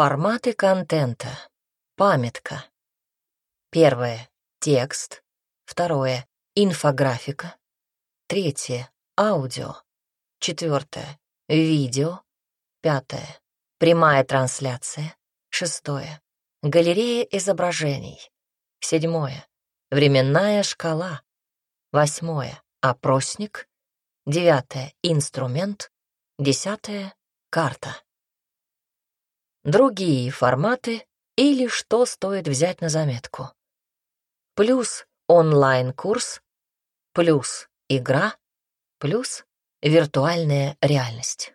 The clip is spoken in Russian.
Форматы контента. Памятка. Первое — текст. Второе — инфографика. Третье — аудио. Четвертое — видео. Пятое — прямая трансляция. Шестое — галерея изображений. Седьмое — временная шкала. Восьмое — опросник. Девятое — инструмент. Десятое — карта. Другие форматы или что стоит взять на заметку. Плюс онлайн-курс, плюс игра, плюс виртуальная реальность.